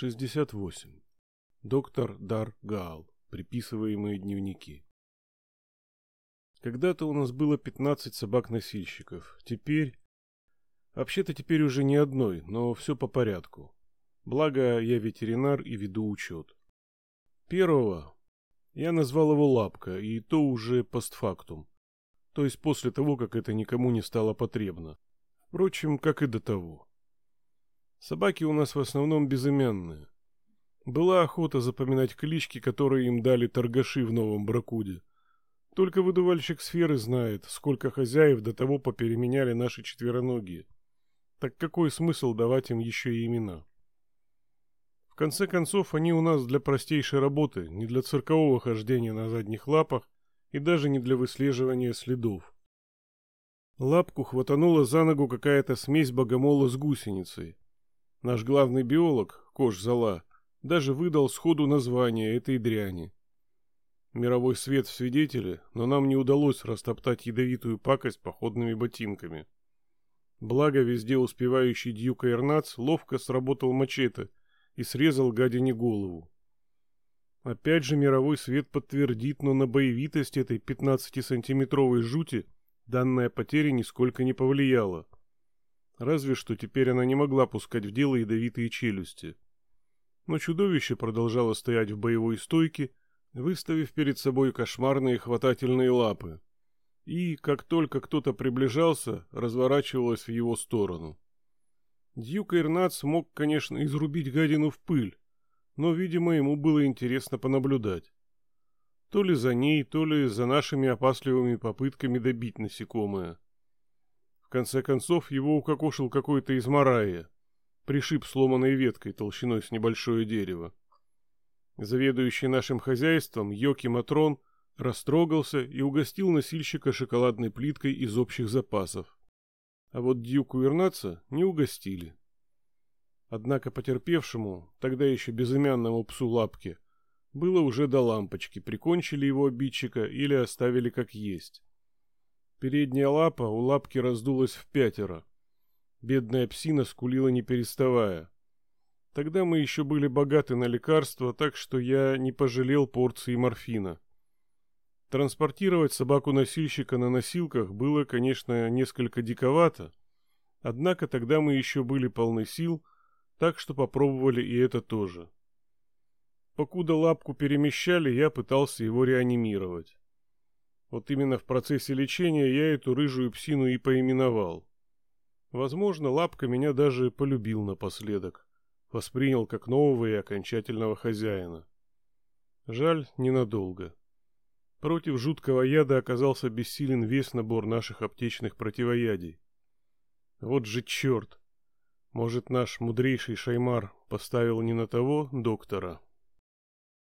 68. Доктор Дар Гаал. Приписываемые дневники. Когда-то у нас было 15 собак-носильщиков. Теперь... Вообще-то теперь уже не одной, но все по порядку. Благо, я ветеринар и веду учет. Первого я назвал его Лапка, и то уже постфактум. То есть после того, как это никому не стало потребно. Впрочем, как и до того. Собаки у нас в основном безымянные. Была охота запоминать клички, которые им дали торгаши в Новом Бракуде. Только выдувальщик сферы знает, сколько хозяев до того попеременяли наши четвероногие. Так какой смысл давать им еще и имена? В конце концов, они у нас для простейшей работы, не для циркового хождения на задних лапах и даже не для выслеживания следов. Лапку хватанула за ногу какая-то смесь богомола с гусеницей. Наш главный биолог, Кош Зала, даже выдал сходу название этой дряни. Мировой свет в свидетеле, но нам не удалось растоптать ядовитую пакость походными ботинками. Благо, везде успевающий Дьюка Эрнац ловко сработал мачете и срезал гадине голову. Опять же мировой свет подтвердит, но на боевитость этой 15-сантиметровой жути данная потеря нисколько не повлияла. Разве что теперь она не могла пускать в дело ядовитые челюсти. Но чудовище продолжало стоять в боевой стойке, выставив перед собой кошмарные хватательные лапы. И, как только кто-то приближался, разворачивалось в его сторону. Дьюк Ирнац мог, конечно, изрубить гадину в пыль, но, видимо, ему было интересно понаблюдать. То ли за ней, то ли за нашими опасливыми попытками добить насекомое конце концов, его укокошил какой-то из Марая. Пришиб сломанной веткой толщиной с небольшое дерево. Заведующий нашим хозяйством Йоки Матрон растрогался и угостил носильщика шоколадной плиткой из общих запасов. А вот Дьюку Ирнаца не угостили. Однако потерпевшему, тогда еще безымянному псу Лапке, было уже до лампочки, прикончили его обидчика или оставили как есть. Передняя лапа у лапки раздулась в пятеро. Бедная псина скулила не переставая. Тогда мы еще были богаты на лекарства, так что я не пожалел порции морфина. Транспортировать собаку-носильщика на носилках было, конечно, несколько диковато, однако тогда мы еще были полны сил, так что попробовали и это тоже. Покуда лапку перемещали, я пытался его реанимировать. Вот именно в процессе лечения я эту рыжую псину и поименовал. Возможно, Лапка меня даже полюбил напоследок. Воспринял как нового и окончательного хозяина. Жаль, ненадолго. Против жуткого яда оказался бессилен весь набор наших аптечных противоядий. Вот же черт! Может, наш мудрейший Шаймар поставил не на того доктора?